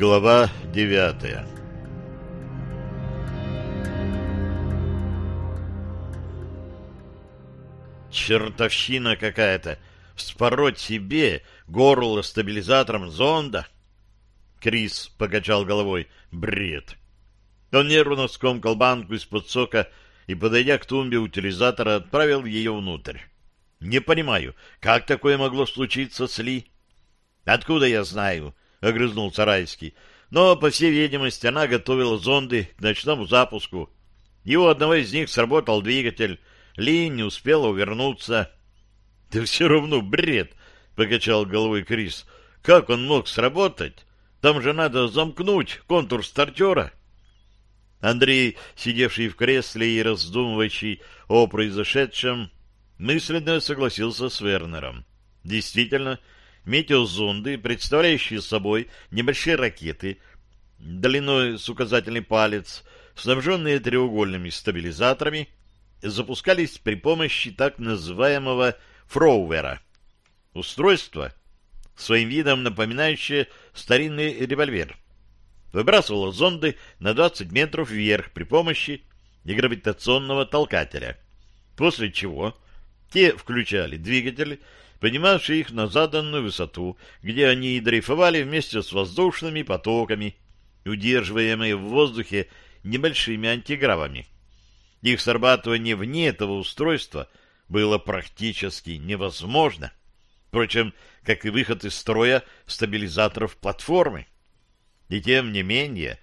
Глава девятая Чертовщина какая-то! Вспороть себе горло стабилизатором зонда? Крис покачал головой. Бред! Он нервно скомкал банку из-под сока и, подойдя к тумбе утилизатора, отправил ее внутрь. Не понимаю, как такое могло случиться с Ли? Откуда я знаю? — огрызнулся Райский. Но, по всей видимости, она готовила зонды к ночному запуску. И у одного из них сработал двигатель. Ли не успела увернуться. — Да все равно бред! — покачал головой Крис. — Как он мог сработать? Там же надо замкнуть контур стартера. Андрей, сидевший в кресле и раздумывающий о произошедшем, мысленно согласился с Вернером. Действительно, метеозонды, представляющие собой небольшие ракеты, длиной с указательный палец, снабженные треугольными стабилизаторами, запускались при помощи так называемого фроувера. Устройство, своим видом напоминающее старинный револьвер. Выбрасывало зонды на 20 метров вверх при помощи негравитационного толкателя, после чего те включали двигатель, поднимавший их на заданную высоту, где они и дрейфовали вместе с воздушными потоками, удерживаемые в воздухе небольшими антигравами. Их срабатывание вне этого устройства было практически невозможно. Впрочем, как и выход из строя стабилизаторов платформы. И тем не менее,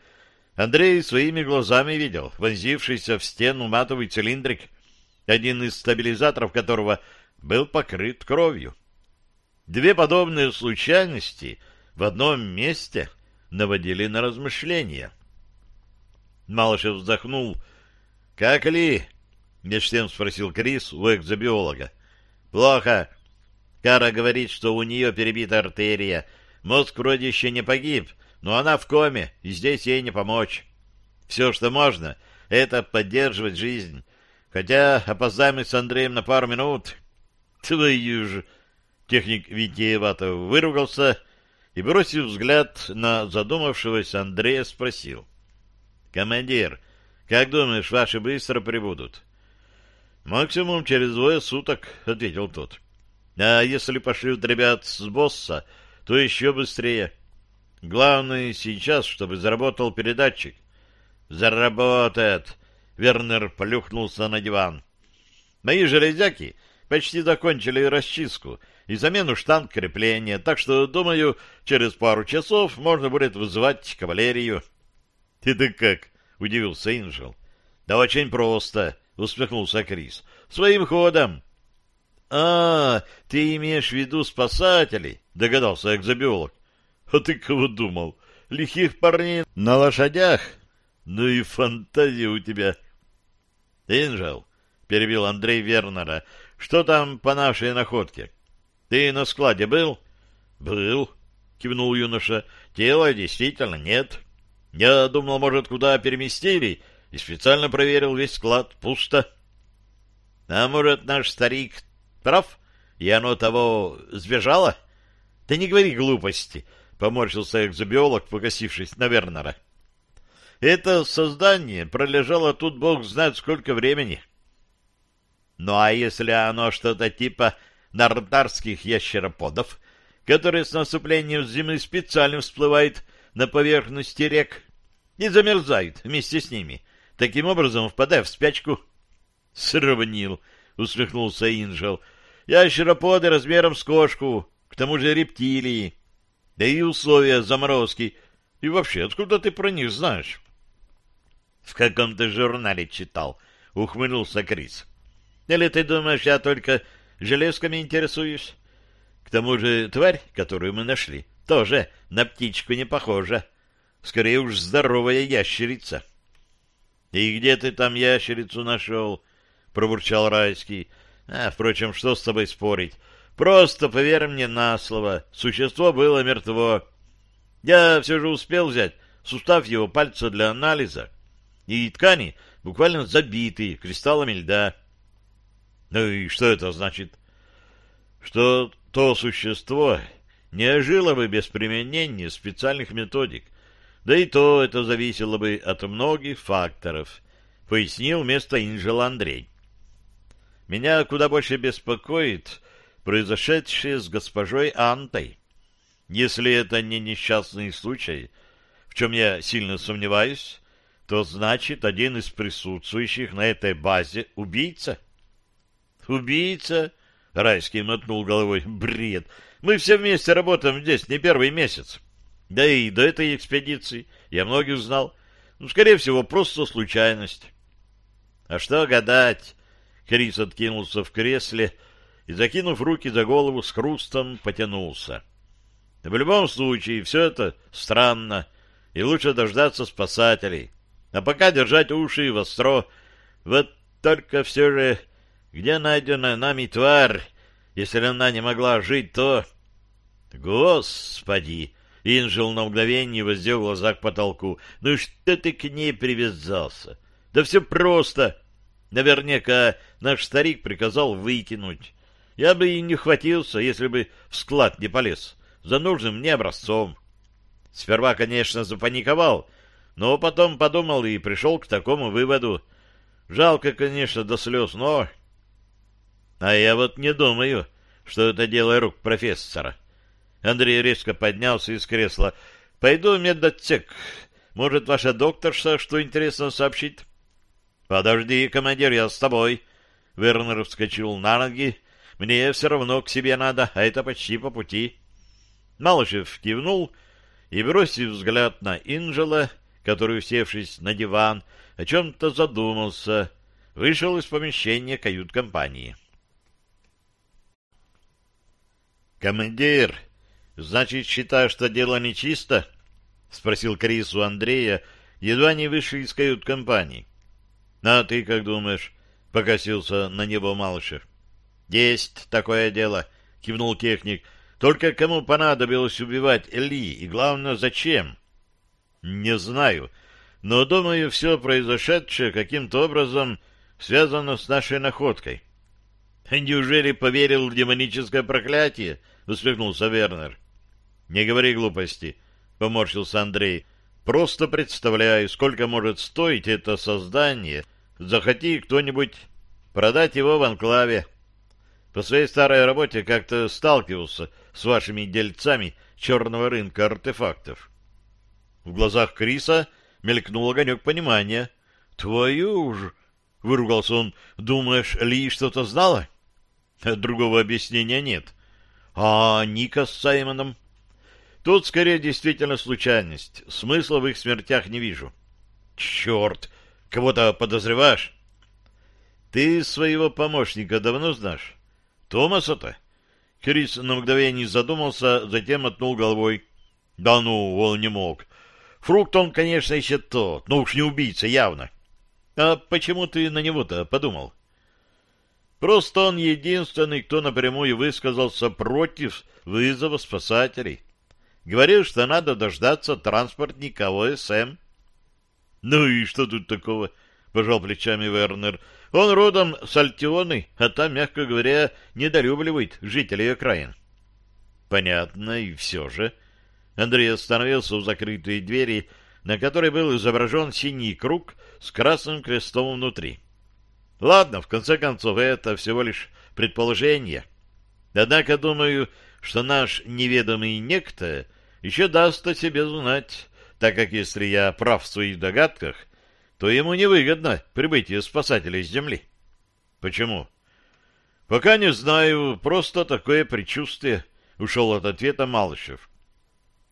Андрей своими глазами видел вонзившийся в стену матовый цилиндрик, один из стабилизаторов которого был покрыт кровью. Две подобные случайности в одном месте наводили на размышления. Малышев вздохнул. — Как ли? — меж тем спросил Крис у экзобиолога. — Плохо. Кара говорит, что у нее перебита артерия. Мозг вроде еще не погиб, но она в коме, и здесь ей не помочь. Все, что можно, это поддерживать жизнь. Хотя опоздаем мы с Андреем на пару минут. Твою же! Техник витиевато выругался и, бросив взгляд на задумавшегося Андрея, спросил. — Командир, как думаешь, ваши быстро прибудут? — Максимум через двое суток, — ответил тот. — А если пошлют ребят с босса, то еще быстрее. Главное сейчас, чтобы заработал передатчик. — Заработает! — Вернер плюхнулся на диван. — Мои железяки почти закончили расчистку и замену штанг крепления, так что, думаю, через пару часов можно будет вызывать кавалерию. — Это как? — удивился Инжел. — Да очень просто, — усмехнулся Крис. — Своим ходом. — А, ты имеешь в виду спасателей? — догадался экзобиолог. — А ты кого думал? Лихих парней на лошадях? Ну и фантазия у тебя. — Инжел, — перебил Андрей Вернера, — что там по нашей находке? Ты на складе был? — Был, — кивнул юноша. — Тела действительно нет. Я думал, может, куда переместили, и специально проверил весь склад. Пусто. — А может, наш старик прав, и оно того сбежало? — Да не говори глупости, — поморщился экзобиолог, покосившись на Вернера. — Это создание пролежало тут бог знает сколько времени. — Ну, а если оно что-то типа нартарских ящероподов, которые с наступлением зимы специально всплывают на поверхности рек и замерзают вместе с ними, таким образом впадая в спячку. — Сравнил, — усмехнулся Инжел. — Ящероподы размером с кошку, к тому же рептилии. Да и условия заморозки. И вообще, откуда ты про них знаешь? — В каком-то журнале читал, — ухмыльнулся Крис. — Или ты думаешь, я только железками интересуюсь? К тому же тварь, которую мы нашли, тоже на птичку не похожа. Скорее уж здоровая ящерица. — И где ты там ящерицу нашел? — пробурчал Райский. — А, впрочем, что с тобой спорить? Просто поверь мне на слово. Существо было мертво. Я все же успел взять сустав его пальца для анализа. И ткани буквально забиты кристаллами льда. Ну и что это значит? Что то существо не жило бы без применения специальных методик, Да и то это зависело бы от многих факторов, пояснил вместо Инжела Андрей. Меня куда больше беспокоит произошедшее с госпожой Антой. Если это не несчастный случай, в чем я сильно сомневаюсь, то значит один из присутствующих на этой базе убийца. Убийца? Райский мотнул головой. Бред. Мы все вместе работаем здесь не первый месяц. Да и до этой экспедиции я многих знал. Ну, скорее всего, просто случайность. А что гадать? Крис откинулся в кресле и, закинув руки за голову, с хрустом потянулся. В любом случае, все это странно, и лучше дождаться спасателей. А пока держать уши востро. Вот только все же, где найдена нами тварь, если она не могла жить, то... Господи! Инжел на мгновение воздел глаза к потолку. Ну что ты к ней привязался? Да все просто. Наверняка наш старик приказал выкинуть. Я бы и не хватился, если бы в склад не полез. За нужным мне образцом. Сперва, конечно, запаниковал, но потом подумал и пришел к такому выводу. Жалко, конечно, до слез, но... А я вот не думаю, что это дело рук профессора. Андрей резко поднялся из кресла. «Пойду в медотсек. Может, ваша докторша что интересно сообщит?» «Подожди, командир, я с тобой». Вернер вскочил на ноги. «Мне все равно к себе надо, а это почти по пути». Малышев кивнул и, бросив взгляд на Инжела, который, усевшись на диван, о чем-то задумался, вышел из помещения кают-компании. «Командир, значит, считаешь, что дело нечисто?» — спросил Крис у Андрея, едва не вышли из кают-компании. «А ты как думаешь?» — покосился на него Малышев. «Есть такое дело», — кивнул техник. «Только кому понадобилось убивать Ли, и главное, зачем?» «Не знаю, но, думаю, все произошедшее каким-то образом связано с нашей находкой». «Неужели поверил в демоническое проклятие?» — усмехнулся Вернер. «Не говори глупости», — поморщился Андрей. «Просто представляю, сколько может стоить это создание, захоти кто-нибудь продать его в анклаве. По своей старой работе как-то сталкивался с вашими дельцами черного рынка артефактов». В глазах Криса мелькнул огонек понимания. «Твою ж!» — выругался он. «Думаешь, Ли что-то знала?» Другого объяснения нет. А Ника с Саймоном? Тут скорее действительно случайность. Смысла в их смертях не вижу. Черт! Кого-то подозреваешь? Ты своего помощника давно знаешь? Томаса-то? Крис на мгновение задумался, затем отнул головой. Да ну, он не мог. Фрукт он, конечно, еще тот, но уж не убийца, явно. А почему ты на него-то подумал? Просто он единственный, кто напрямую высказался против вызова спасателей. Говорил, что надо дождаться транспортника ОСМ. Ну и что тут такого? Пожал плечами Вернер. Он родом с Альтионы, а там, мягко говоря, недолюбливает жителей окраин. Понятно, и все же. Андрей остановился у закрытой двери, на которой был изображен синий круг с красным крестом внутри. Ладно, в конце концов, это всего лишь предположение. Однако думаю, что наш неведомый некто еще даст о себе знать, так как если я прав в своих догадках, то ему невыгодно прибытие спасателей с Земли. Почему? Пока не знаю, просто такое предчувствие, ушел от ответа Малышев.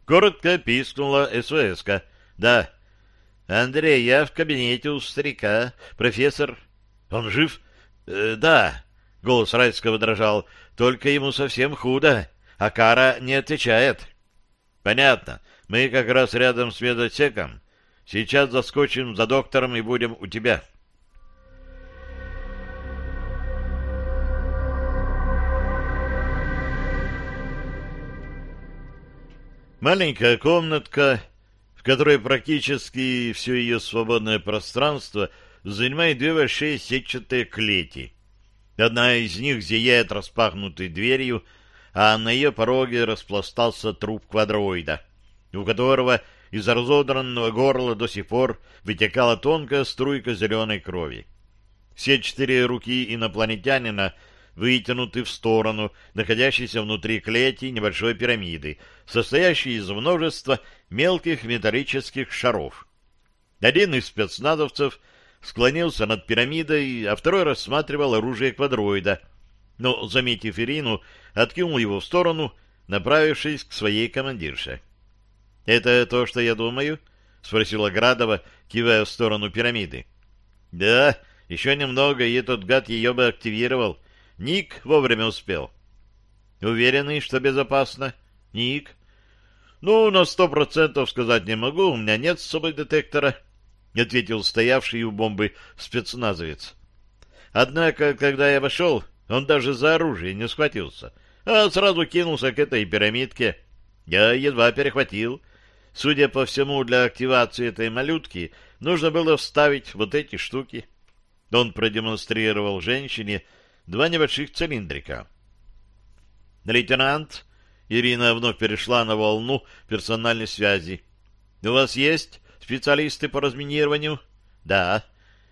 Коротко пискнула СВСка. Да. Андрей, я в кабинете у старика. Профессор он жив? Э, да. Голос Райского дрожал. Только ему совсем худо, а Кара не отвечает. Понятно. Мы как раз рядом с медотсеком. Сейчас заскочим за доктором и будем у тебя. Маленькая комнатка, в которой практически все ее свободное пространство — занимает две большие сетчатые клети. Одна из них зияет распахнутой дверью, а на ее пороге распластался труп квадроида, у которого из разодранного горла до сих пор вытекала тонкая струйка зеленой крови. Все четыре руки инопланетянина вытянуты в сторону, находящейся внутри клети небольшой пирамиды, состоящей из множества мелких металлических шаров. Один из спецназовцев склонился над пирамидой, а второй рассматривал оружие квадроида, но, заметив Ирину, откинул его в сторону, направившись к своей командирше. — Это то, что я думаю? — спросила Градова, кивая в сторону пирамиды. — Да, еще немного, и этот гад ее бы активировал. Ник вовремя успел. — Уверены, что безопасно? — Ник. — Ну, на сто процентов сказать не могу, у меня нет с собой детектора, — ответил стоявший у бомбы спецназовец. Однако, когда я вошел, он даже за оружие не схватился, а сразу кинулся к этой пирамидке. Я едва перехватил. Судя по всему, для активации этой малютки нужно было вставить вот эти штуки. Он продемонстрировал женщине два небольших цилиндрика. «Лейтенант», Ирина вновь перешла на волну персональной связи. «У вас есть специалисты по разминированию?» «Да.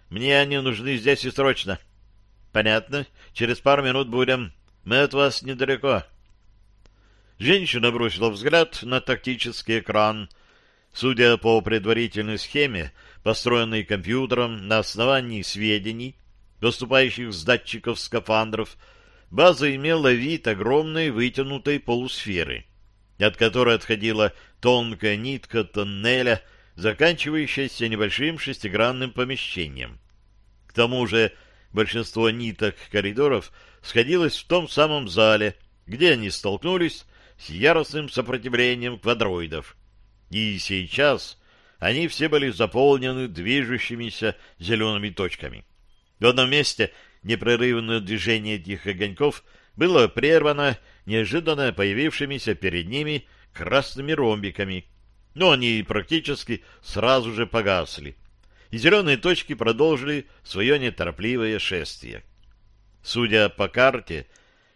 Мне они нужны здесь и срочно». Понятно. Через пару минут будем. Мы от вас недалеко. Женщина бросила взгляд на тактический экран. Судя по предварительной схеме, построенной компьютером на основании сведений, поступающих с датчиков скафандров, база имела вид огромной вытянутой полусферы, от которой отходила тонкая нитка тоннеля, заканчивающаяся небольшим шестигранным помещением. К тому же большинство ниток коридоров сходилось в том самом зале, где они столкнулись с яростным сопротивлением квадроидов. И сейчас они все были заполнены движущимися зелеными точками. В одном месте непрерывное движение этих огоньков было прервано неожиданно появившимися перед ними красными ромбиками, но они практически сразу же погасли и зеленые точки продолжили свое неторопливое шествие. Судя по карте,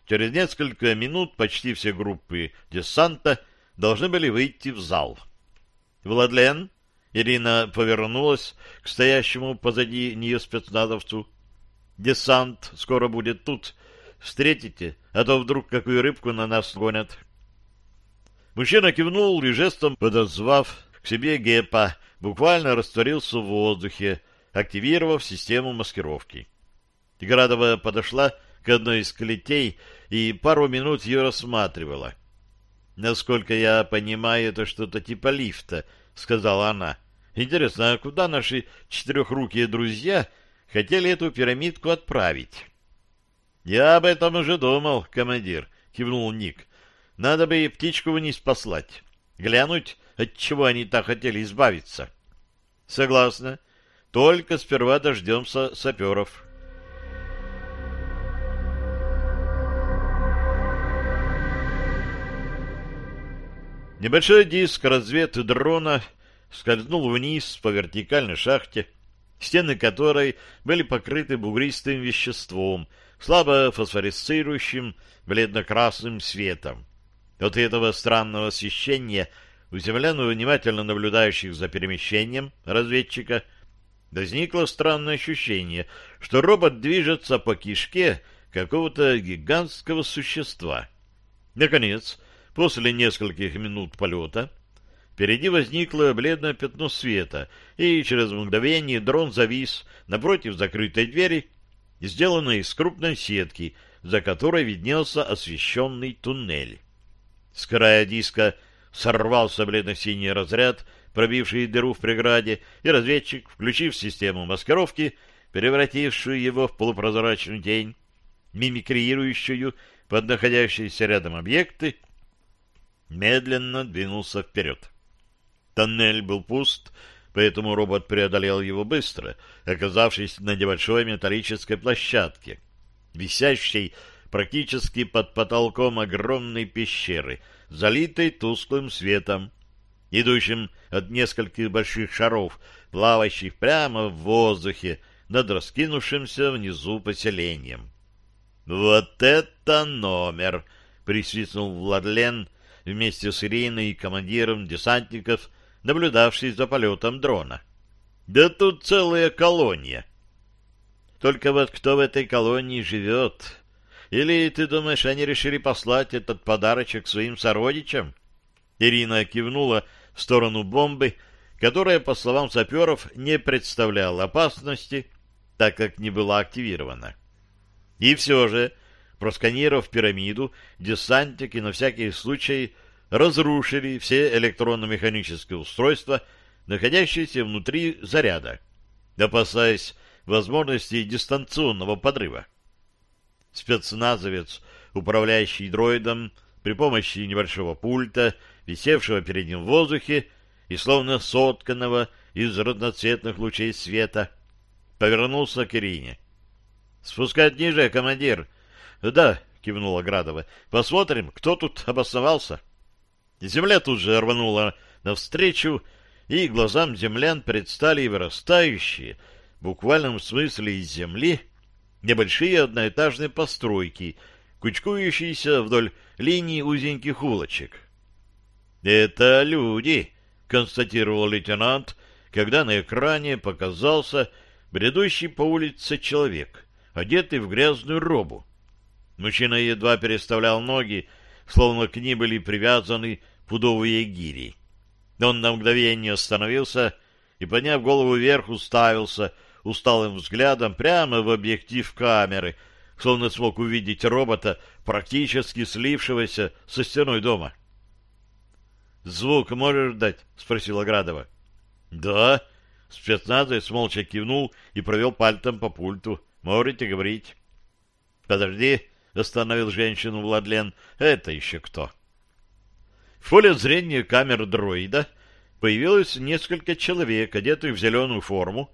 через несколько минут почти все группы десанта должны были выйти в зал. «Владлен?» — Ирина повернулась к стоящему позади нее спецназовцу. «Десант скоро будет тут. Встретите, а то вдруг какую рыбку на нас гонят». Мужчина кивнул и жестом подозвав к себе Гепа, буквально растворился в воздухе, активировав систему маскировки. Градова подошла к одной из клетей и пару минут ее рассматривала. «Насколько я понимаю, это что-то типа лифта», — сказала она. «Интересно, а куда наши четырехрукие друзья хотели эту пирамидку отправить?» «Я об этом уже думал, командир», — кивнул Ник. «Надо бы и птичку вниз послать. Глянуть, от чего они так хотели избавиться. Согласна. Только сперва дождемся саперов. Небольшой диск разведки дрона скользнул вниз по вертикальной шахте, стены которой были покрыты бугристым веществом, слабо фосфоресцирующим бледно-красным светом. От этого странного освещения – у землян, внимательно наблюдающих за перемещением разведчика, возникло странное ощущение, что робот движется по кишке какого-то гигантского существа. Наконец, после нескольких минут полета, впереди возникло бледное пятно света, и через мгновение дрон завис напротив закрытой двери, сделанной из крупной сетки, за которой виднелся освещенный туннель. С края диска сорвался бледно-синий разряд, пробивший дыру в преграде, и разведчик, включив систему маскировки, превратившую его в полупрозрачную тень, мимикрирующую под находящиеся рядом объекты, медленно двинулся вперед. Тоннель был пуст, поэтому робот преодолел его быстро, оказавшись на небольшой металлической площадке, висящей практически под потолком огромной пещеры — залитой тусклым светом, идущим от нескольких больших шаров, плавающих прямо в воздухе над раскинувшимся внизу поселением. «Вот это номер!» — присвистнул Владлен вместе с Ириной и командиром десантников, наблюдавший за полетом дрона. Да тут целая колония. Только вот кто в этой колонии живет? Или ты думаешь, они решили послать этот подарочек своим сородичам? Ирина кивнула в сторону бомбы, которая, по словам саперов, не представляла опасности, так как не была активирована. И все же, просканировав пирамиду, десантники на всякий случай разрушили все электронно-механические устройства, находящиеся внутри заряда, опасаясь возможности дистанционного подрыва. Спецназовец, управляющий дроидом, при помощи небольшого пульта, висевшего перед ним в воздухе и словно сотканного из разноцветных лучей света, повернулся к Ирине. — Спускать ниже, командир. — Да, — кивнула Градова. — Посмотрим, кто тут обосновался. Земля тут же рванула навстречу, и глазам землян предстали вырастающие, в буквальном смысле из земли, небольшие одноэтажные постройки, кучкующиеся вдоль линии узеньких улочек. «Это люди», — констатировал лейтенант, когда на экране показался бредущий по улице человек, одетый в грязную робу. Мужчина едва переставлял ноги, словно к ним были привязаны пудовые гири. Он на мгновение остановился и, подняв голову вверх, уставился усталым взглядом прямо в объектив камеры, словно смог увидеть робота, практически слившегося со стеной дома. «Звук можешь дать?» — спросила Градова. «Да». Спецназовец молча кивнул и провел пальцем по пульту. «Можете говорить». «Подожди», — остановил женщину Владлен. «Это еще кто?» В поле зрения камер дроида появилось несколько человек, одетых в зеленую форму,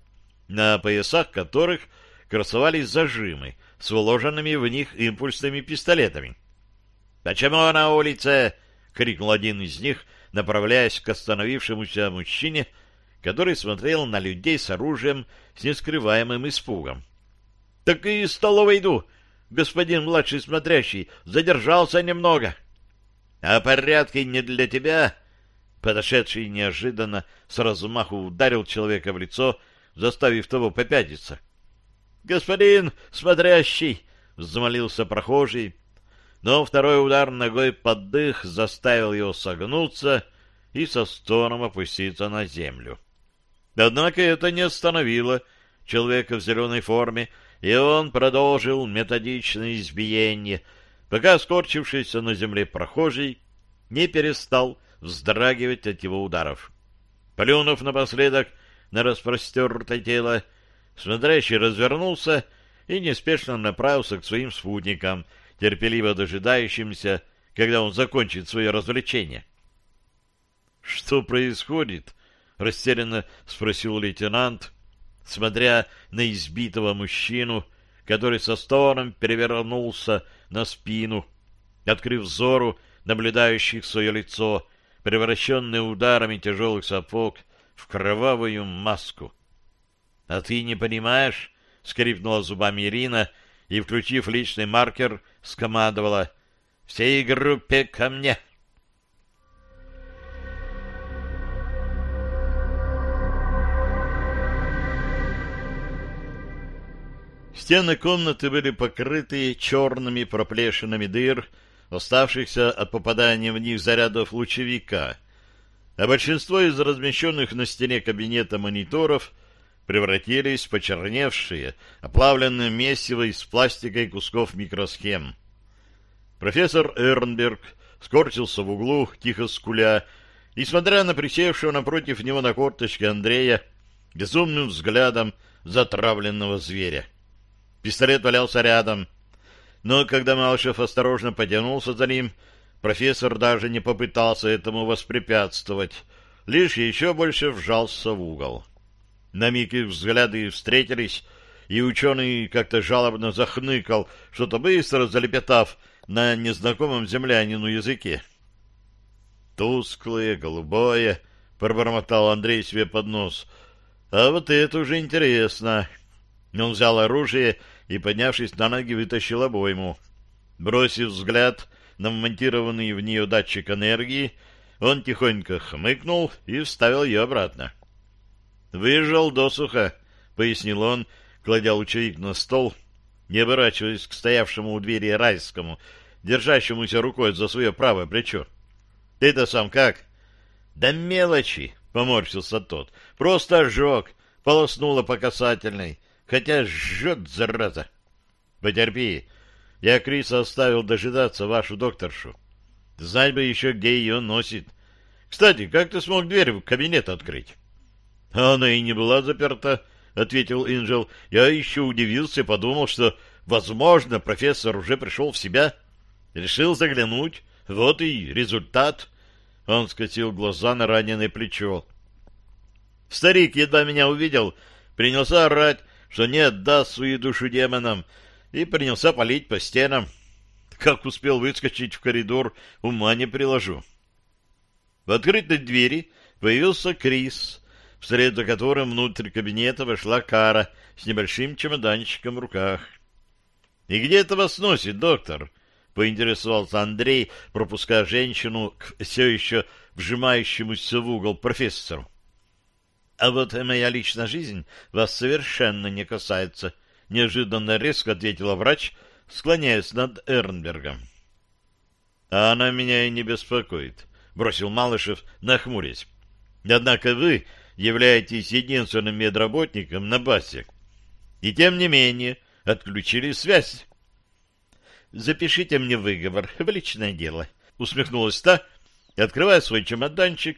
на поясах которых красовались зажимы с вложенными в них импульсными пистолетами. «Почему на улице?» — крикнул один из них, направляясь к остановившемуся мужчине, который смотрел на людей с оружием с нескрываемым испугом. — Так и из столовой иду, господин младший смотрящий, задержался немного. — А порядки не для тебя? Подошедший неожиданно с размаху ударил человека в лицо, заставив того попятиться. — Господин смотрящий! — взмолился прохожий, но второй удар ногой под дых заставил его согнуться и со стоном опуститься на землю. Однако это не остановило человека в зеленой форме, и он продолжил методичное избиение, пока скорчившийся на земле прохожий не перестал вздрагивать от его ударов. Плюнув напоследок на распростертое тело, смотрящий развернулся и неспешно направился к своим спутникам — терпеливо дожидающимся, когда он закончит свое развлечение. «Что происходит?» — растерянно спросил лейтенант, смотря на избитого мужчину, который со стоном перевернулся на спину, открыв взору наблюдающих свое лицо, превращенное ударами тяжелых сапог в кровавую маску. — А ты не понимаешь? — скрипнула зубами Ирина — и, включив личный маркер, скомандовала «Всей группе ко мне!» Стены комнаты были покрыты черными проплешинами дыр, оставшихся от попадания в них зарядов лучевика, а большинство из размещенных на стене кабинета мониторов — превратились в почерневшие, оплавленные месиво из пластика и кусков микросхем. Профессор Эрнберг скорчился в углу, тихо скуля, и, смотря на присевшего напротив него на корточке Андрея, безумным взглядом затравленного зверя. Пистолет валялся рядом, но когда Малышев осторожно потянулся за ним, профессор даже не попытался этому воспрепятствовать, лишь еще больше вжался в угол. На миг их взгляды встретились, и ученый как-то жалобно захныкал, что-то быстро залепетав на незнакомом землянину языке. «Тусклое, голубое», — пробормотал Андрей себе под нос. «А вот это уже интересно». Он взял оружие и, поднявшись на ноги, вытащил обойму. Бросив взгляд на вмонтированный в нее датчик энергии, Он тихонько хмыкнул и вставил ее обратно. «Выжил досуха», — пояснил он, кладя лучевик на стол, не оборачиваясь к стоявшему у двери райскому, держащемуся рукой за свое правое плечо. «Ты-то сам как?» «Да мелочи», — поморщился тот. «Просто ожог, полоснуло по касательной, хотя жжет, зараза». «Потерпи, я Криса оставил дожидаться вашу докторшу. Знать бы еще, где ее носит. Кстати, как ты смог дверь в кабинет открыть?» «Она и не была заперта», — ответил Инжел. «Я еще удивился, подумал, что, возможно, профессор уже пришел в себя. Решил заглянуть. Вот и результат». Он скосил глаза на раненое плечо. Старик едва меня увидел, принялся орать, что не отдаст свою душу демонам, и принялся палить по стенам. Как успел выскочить в коридор, ума не приложу. В открытой двери появился Крис, вслед за которым внутрь кабинета вошла Кара с небольшим чемоданчиком в руках. — И где это вас носит, доктор? — поинтересовался Андрей, пропуская женщину к все еще вжимающемуся в угол профессору. — А вот моя личная жизнь вас совершенно не касается, — неожиданно резко ответила врач, склоняясь над Эрнбергом. — А она меня и не беспокоит, — бросил Малышев, нахмурясь. — Однако вы являетесь единственным медработником на базе. И тем не менее отключили связь. «Запишите мне выговор в личное дело», — усмехнулась та, открывая свой чемоданчик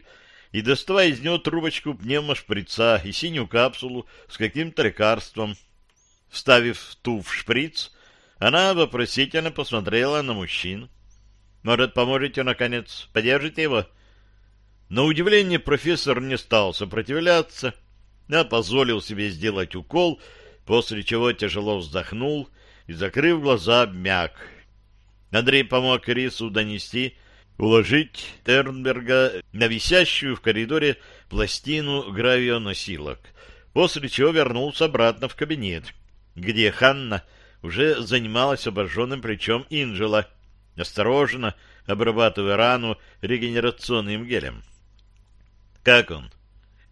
и доставая из него трубочку пневмошприца и синюю капсулу с каким-то лекарством. Вставив ту в шприц, она вопросительно посмотрела на мужчин. «Может, поможете, наконец? Подержите его?» На удивление профессор не стал сопротивляться, а позволил себе сделать укол, после чего тяжело вздохнул и, закрыв глаза, обмяк. Андрей помог Крису донести, уложить Тернберга на висящую в коридоре пластину гравионосилок, после чего вернулся обратно в кабинет, где Ханна уже занималась обожженным плечом Инжела, осторожно обрабатывая рану регенерационным гелем. Как он?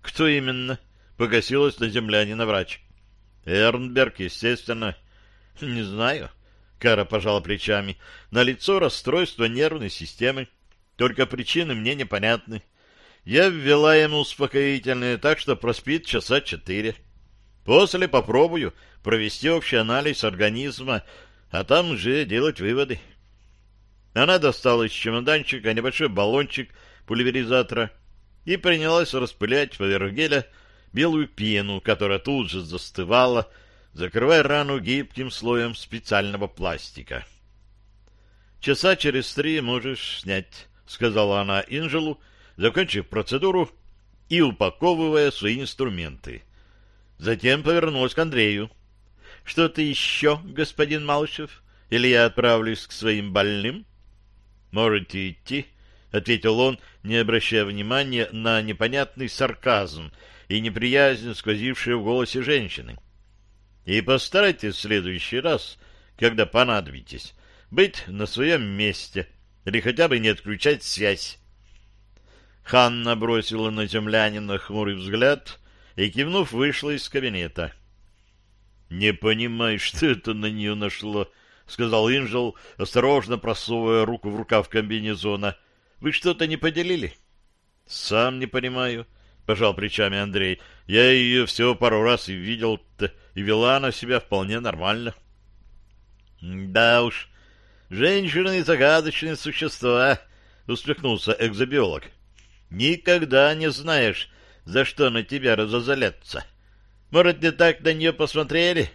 Кто именно? Погасилась на землянина врач. Эрнберг, естественно. Не знаю. Кара пожала плечами. На лицо расстройство нервной системы. Только причины мне непонятны. Я ввела ему успокоительное, так что проспит часа четыре. После попробую провести общий анализ организма, а там уже делать выводы. Она достала из чемоданчика небольшой баллончик пульверизатора — и принялась распылять поверх геля белую пену, которая тут же застывала, закрывая рану гибким слоем специального пластика. «Часа через три можешь снять», — сказала она Инжелу, закончив процедуру и упаковывая свои инструменты. Затем повернулась к Андрею. «Что-то еще, господин Малышев? Или я отправлюсь к своим больным?» «Можете идти», — ответил он, не обращая внимания на непонятный сарказм и неприязнь, сквозившие в голосе женщины. «И постарайтесь в следующий раз, когда понадобитесь, быть на своем месте или хотя бы не отключать связь». Ханна бросила на землянина хмурый взгляд и, кивнув, вышла из кабинета. «Не понимаю, что это на нее нашло», — сказал Инжел, осторожно просовывая руку в рукав комбинезона — вы что-то не поделили? — Сам не понимаю, — пожал плечами Андрей. — Я ее всего пару раз и видел и вела она себя вполне нормально. — Да уж, женщины — загадочные существа, — усмехнулся экзобиолог. — Никогда не знаешь, за что на тебя разозалятся. Может, не так на нее посмотрели?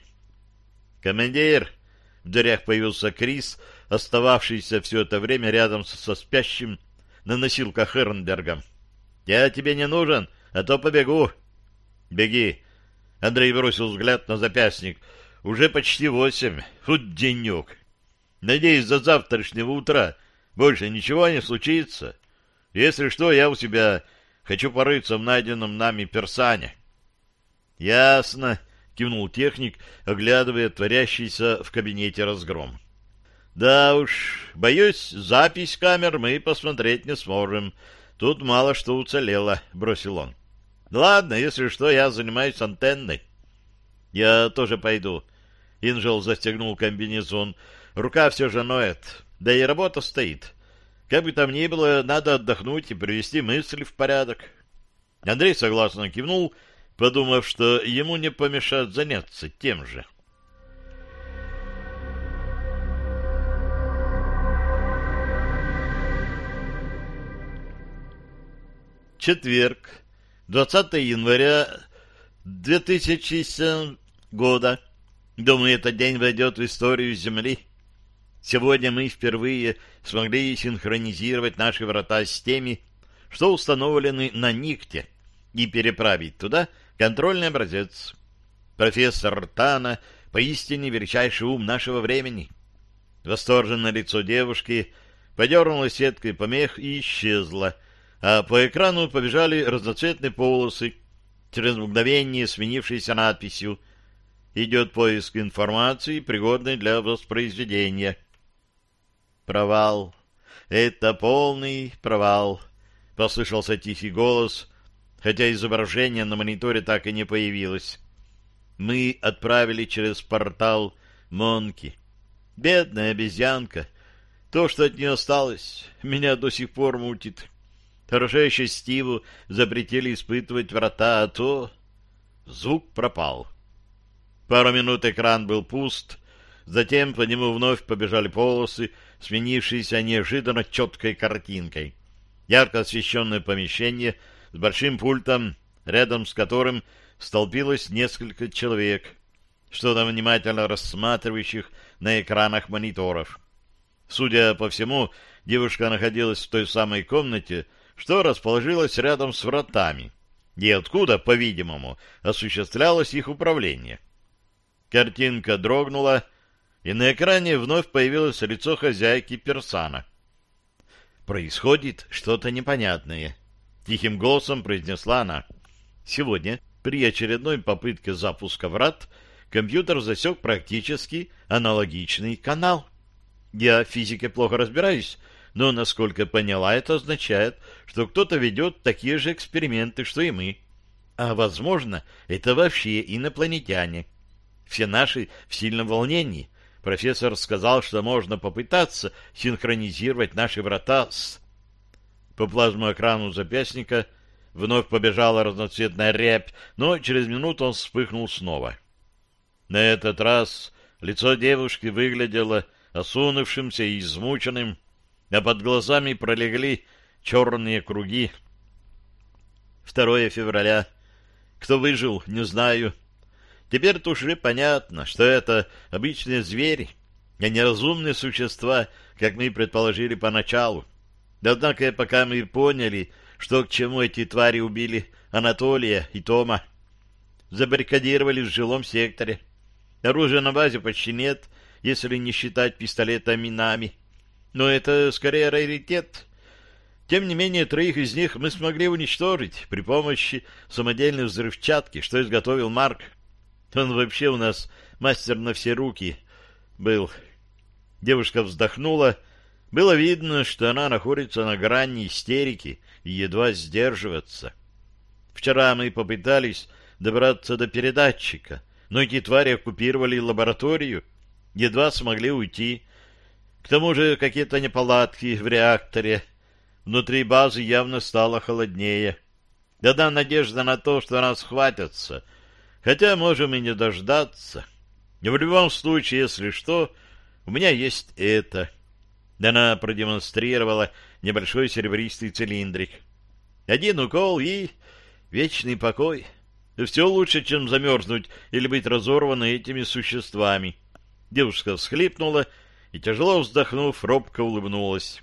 — Командир! — в дверях появился Крис, остававшийся все это время рядом со спящим на носилках Эрнберга. «Я тебе не нужен, а то побегу». «Беги». Андрей бросил взгляд на запястник. «Уже почти восемь. Тут денек. Надеюсь, до завтрашнего утра больше ничего не случится. Если что, я у себя хочу порыться в найденном нами персане». «Ясно», — кивнул техник, оглядывая творящийся в кабинете разгром. Да уж, боюсь, запись камер мы посмотреть не сможем. тут мало что уцелело, — бросил он. — Ладно, если что, я занимаюсь антенной. — Я тоже пойду. Инжел застегнул комбинезон. Рука все же ноет, да и работа стоит. Как бы там ни было, надо отдохнуть и привести мысли в порядок. Андрей согласно кивнул, подумав, что ему не помешает заняться тем же. — Четверг, 20 января 2007 года. Думаю, этот день войдет в историю Земли. Сегодня мы впервые смогли синхронизировать наши врата с теми, что установлены на Никте, и переправить туда контрольный образец. Профессор Тана поистине величайший ум нашего времени. Восторженное лицо девушки подернуло сеткой помех и исчезло, а по экрану побежали разноцветные полосы, через мгновение сменившиеся надписью «Идет поиск информации, пригодной для воспроизведения». «Провал. Это полный провал», — послышался тихий голос, хотя изображение на мониторе так и не появилось. «Мы отправили через портал Монки. Бедная обезьянка. То, что от нее осталось, меня до сих пор мутит». Хорошо еще Стиву запретили испытывать врата, а то... Звук пропал. Пару минут экран был пуст, затем по нему вновь побежали полосы, сменившиеся неожиданно четкой картинкой. Ярко освещенное помещение с большим пультом, рядом с которым столпилось несколько человек, что-то внимательно рассматривающих на экранах мониторов. Судя по всему, девушка находилась в той самой комнате, что расположилось рядом с вратами, и откуда, по-видимому, осуществлялось их управление. Картинка дрогнула, и на экране вновь появилось лицо хозяйки Персана. «Происходит что-то непонятное», — тихим голосом произнесла она. «Сегодня, при очередной попытке запуска врат, компьютер засек практически аналогичный канал. Я в физике плохо разбираюсь, но, насколько поняла, это означает, что кто-то ведет такие же эксперименты, что и мы. А, возможно, это вообще инопланетяне. Все наши в сильном волнении. Профессор сказал, что можно попытаться синхронизировать наши врата с... По плазмоэкрану запястника вновь побежала разноцветная рябь, но через минуту он вспыхнул снова. На этот раз лицо девушки выглядело осунувшимся и измученным, а под глазами пролегли черные круги. 2 февраля. Кто выжил, не знаю. Теперь-то уже понятно, что это обычные звери, а не разумные существа, как мы предположили поначалу. Однако пока мы поняли, что к чему эти твари убили Анатолия и Тома, забаррикадировали в жилом секторе. Оружия на базе почти нет, если не считать пистолета-минами но это скорее раритет. Тем не менее, троих из них мы смогли уничтожить при помощи самодельной взрывчатки, что изготовил Марк. Он вообще у нас мастер на все руки был. Девушка вздохнула. Было видно, что она находится на грани истерики и едва сдерживается. Вчера мы попытались добраться до передатчика, но эти твари оккупировали лабораторию, едва смогли уйти, к тому же какие-то неполадки в реакторе. Внутри базы явно стало холоднее. Да-да, надежда на то, что нас хватятся. Хотя можем и не дождаться. В любом случае, если что, у меня есть это. Она продемонстрировала небольшой серебристый цилиндрик. Один укол и вечный покой. Все лучше, чем замерзнуть или быть разорванной этими существами. Девушка всхлипнула и, тяжело вздохнув, робко улыбнулась.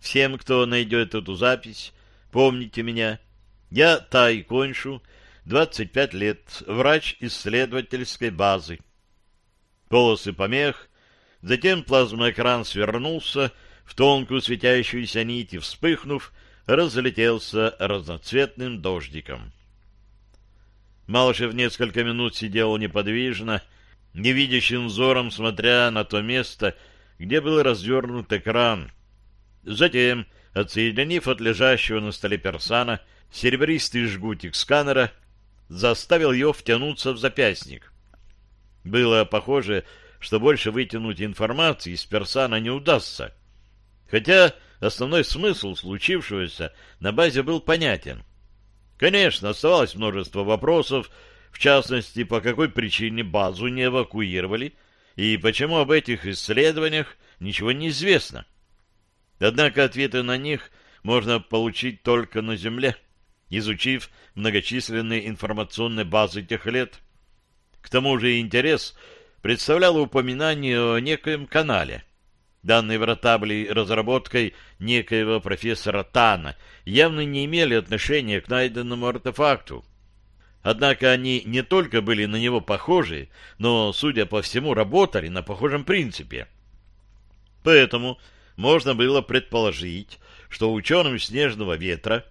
«Всем, кто найдет эту запись, помните меня. Я Тай Коншу, 25 лет, врач исследовательской базы». Полосы помех, затем плазмоэкран свернулся в тонкую светящуюся нить и, вспыхнув, разлетелся разноцветным дождиком. Малышев несколько минут сидел неподвижно, невидящим взором смотря на то место, где был развернут экран. Затем отсоединив от лежащего на столе персана серебристый жгутик сканера, заставил ее втянуться в запястник. Было похоже, что больше вытянуть информации из персана не удастся. Хотя основной смысл случившегося на базе был понятен. Конечно, оставалось множество вопросов, в частности, по какой причине базу не эвакуировали и почему об этих исследованиях ничего не известно. Однако ответы на них можно получить только на Земле, изучив многочисленные информационные базы тех лет. К тому же интерес представлял упоминание о некоем канале. Данные врата были разработкой некоего профессора Тана, явно не имели отношения к найденному артефакту. Однако они не только были на него похожи, но, судя по всему, работали на похожем принципе. Поэтому можно было предположить, что ученым снежного ветра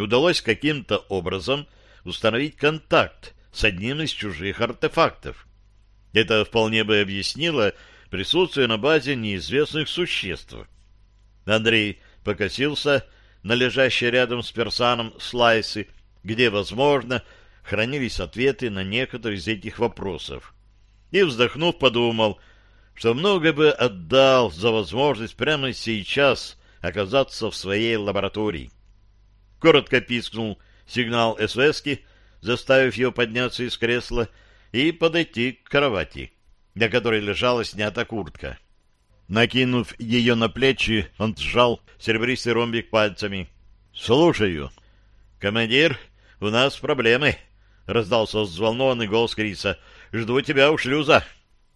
удалось каким-то образом установить контакт с одним из чужих артефактов. Это вполне бы объяснило присутствие на базе неизвестных существ. Андрей покосился на лежащие рядом с персаном слайсы, где, возможно, хранились ответы на некоторые из этих вопросов. И, вздохнув, подумал, что много бы отдал за возможность прямо сейчас оказаться в своей лаборатории. Коротко пискнул сигнал СВСки, заставив его подняться из кресла и подойти к кровати, на которой лежала снята куртка. Накинув ее на плечи, он сжал серебристый ромбик пальцами. — Слушаю. — Командир, у нас проблемы, — раздался взволнованный голос Криса. — Жду тебя у шлюза.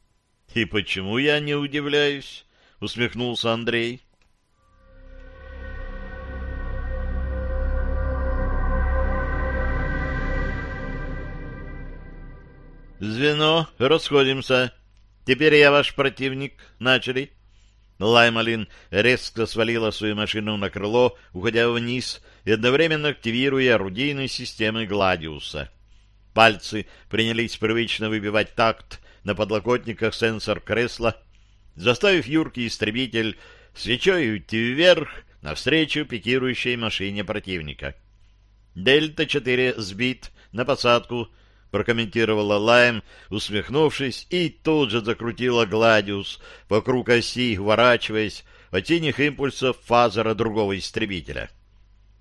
— И почему я не удивляюсь? — усмехнулся Андрей. «Звено, расходимся. Теперь я ваш противник. Начали». Лаймалин резко свалила свою машину на крыло, уходя вниз и одновременно активируя орудийные системы Гладиуса. Пальцы принялись привычно выбивать такт на подлокотниках сенсор кресла, заставив юркий истребитель свечой уйти вверх навстречу пикирующей машине противника. «Дельта-4 сбит на посадку», — прокомментировала Лайм, усмехнувшись, и тут же закрутила Гладиус вокруг оси, уворачиваясь от синих импульсов фазера другого истребителя.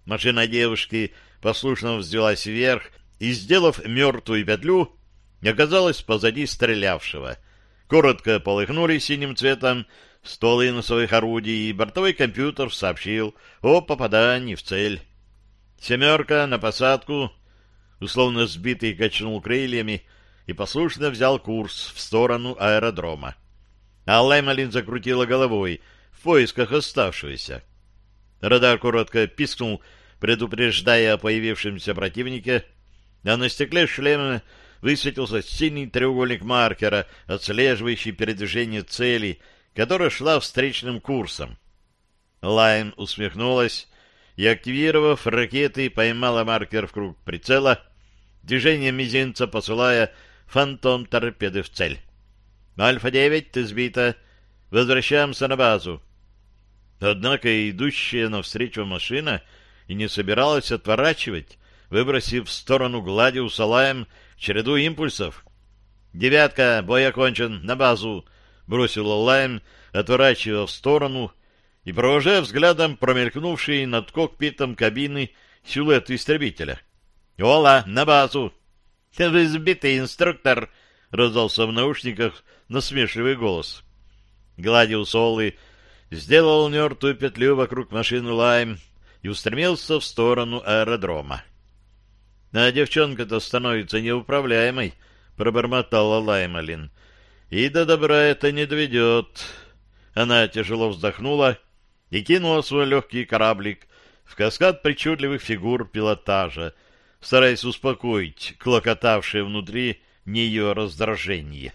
Машина девушки послушно взвелась вверх, и, сделав мертвую петлю, оказалась позади стрелявшего. Коротко полыхнули синим цветом стволы носовых орудий, и бортовой компьютер сообщил о попадании в цель. «Семерка на посадку», условно сбитый качнул крыльями и послушно взял курс в сторону аэродрома. А Лаймалин закрутила головой в поисках оставшегося. Радар коротко пискнул, предупреждая о появившемся противнике, а на стекле шлема высветился синий треугольник маркера, отслеживающий передвижение цели, которая шла встречным курсом. Лайн усмехнулась и, активировав ракеты, поймала маркер в круг прицела, движением мизинца посылая фантом торпеды в цель. «Альфа-9, ты сбита. Возвращаемся на базу». Однако идущая навстречу машина и не собиралась отворачивать, выбросив в сторону Гладиуса Лаем череду импульсов. «Девятка, бой окончен, на базу!» — бросила Лайм, отворачивая в сторону и провожая взглядом промелькнувший над кокпитом кабины силуэт истребителя. «Ола, на базу!» «Вы сбитый инструктор!» — раздался в наушниках насмешливый голос. Гладиус Олы сделал мертвую петлю вокруг машины Лайм и устремился в сторону аэродрома. А девчонка-то становится неуправляемой, — пробормотала Лаймалин. И до добра это не доведет. Она тяжело вздохнула и кинула свой легкий кораблик в каскад причудливых фигур пилотажа, стараясь успокоить клокотавшее внутри нее раздражение.